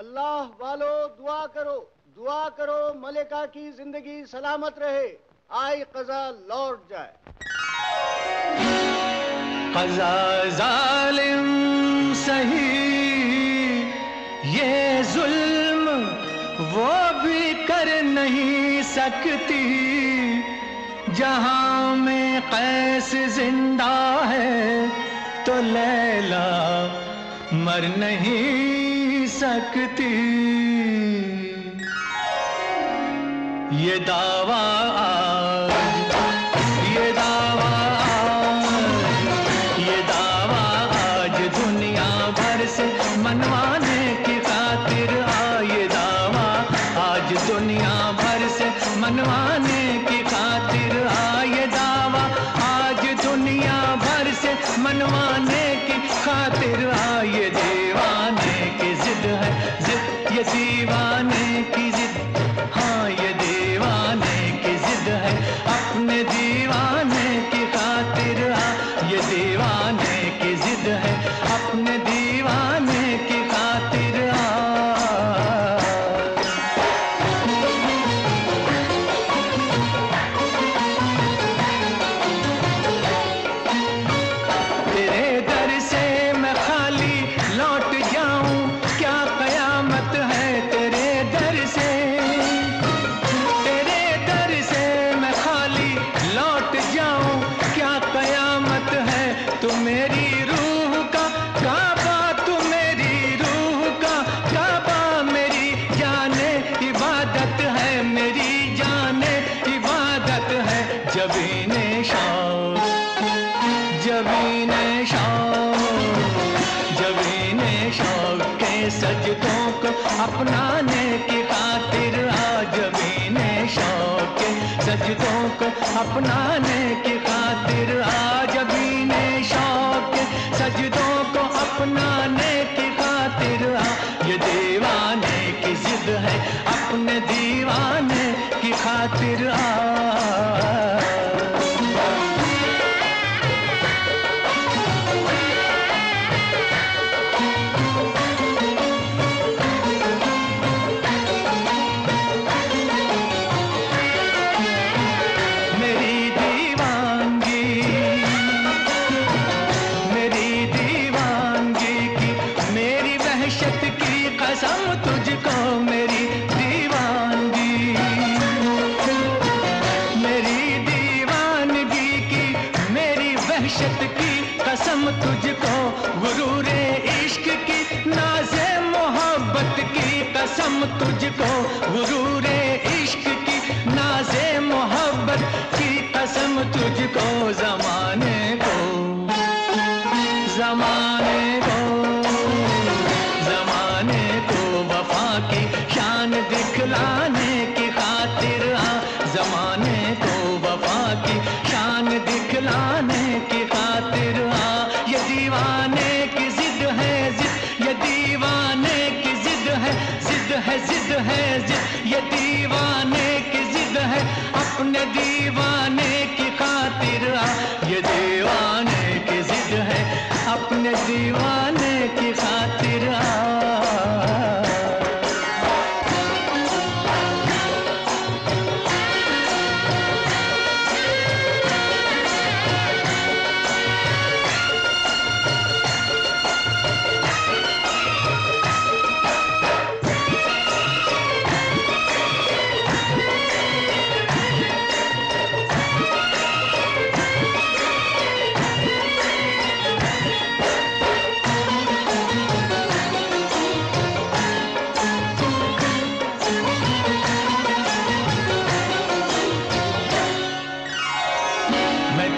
अल्लाह वालो, दुआ करो दुआ करो, मलिका की ज़िंदगी सलामत रहे। आई कजा लौट जाए। कजा जालिम सही, ये जुल्म वो भी कर नहीं सकती। जहाँ में कैस ज़िंदा है तो लैला मर नहीं सकती। ये दावा ये दावा ये दावा आज दुनिया भर से मनवाने की खातिर आ ये दावा आज दुनिया भर से मनवाने की खातिर दावा आज दुनिया भर से मनवाने की खातिर दीवाने अपनाने की खातिर आज मैंने शौक सजदों को अपनाने की खातिर आज मैंने शौक सजदों को अपनाने की खातिर आ तुझको गुरूरे इश्क की, नाजे मोहब्बत की कसम तुझको गुरूरे इश्क की, नाजे मोहब्बत की कसम तुझको जमाने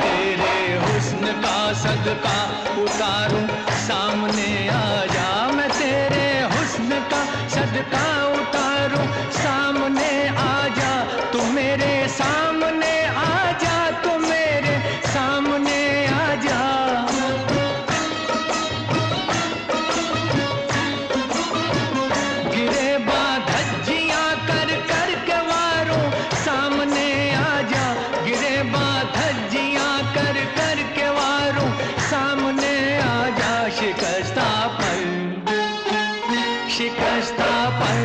तेरे हुस्न का सदका उतारूं सामने आ जा। मैं तेरे हुस्न का सदका शिकस्ता पर शिकस्ता पर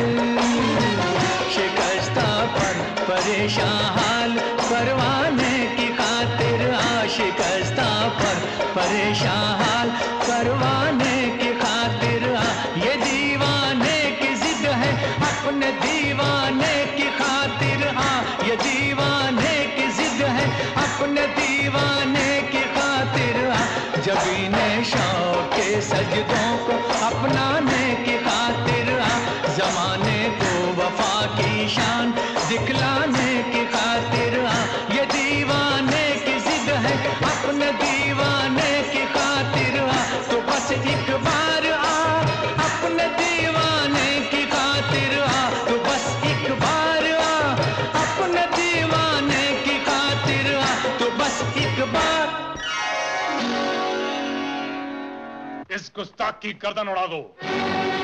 शिकस्ता पर परेशान हाल परवाने की खातिर आशिकस्ता पर परेशान हाल परवाने की खातिर आ, ये दीवाने की जिद है। अपने दीवाने की खातिर आ, ये दीवाने की जिद है। अपने दीवाने इस गुस्ताख की गर्दन उड़ा दो।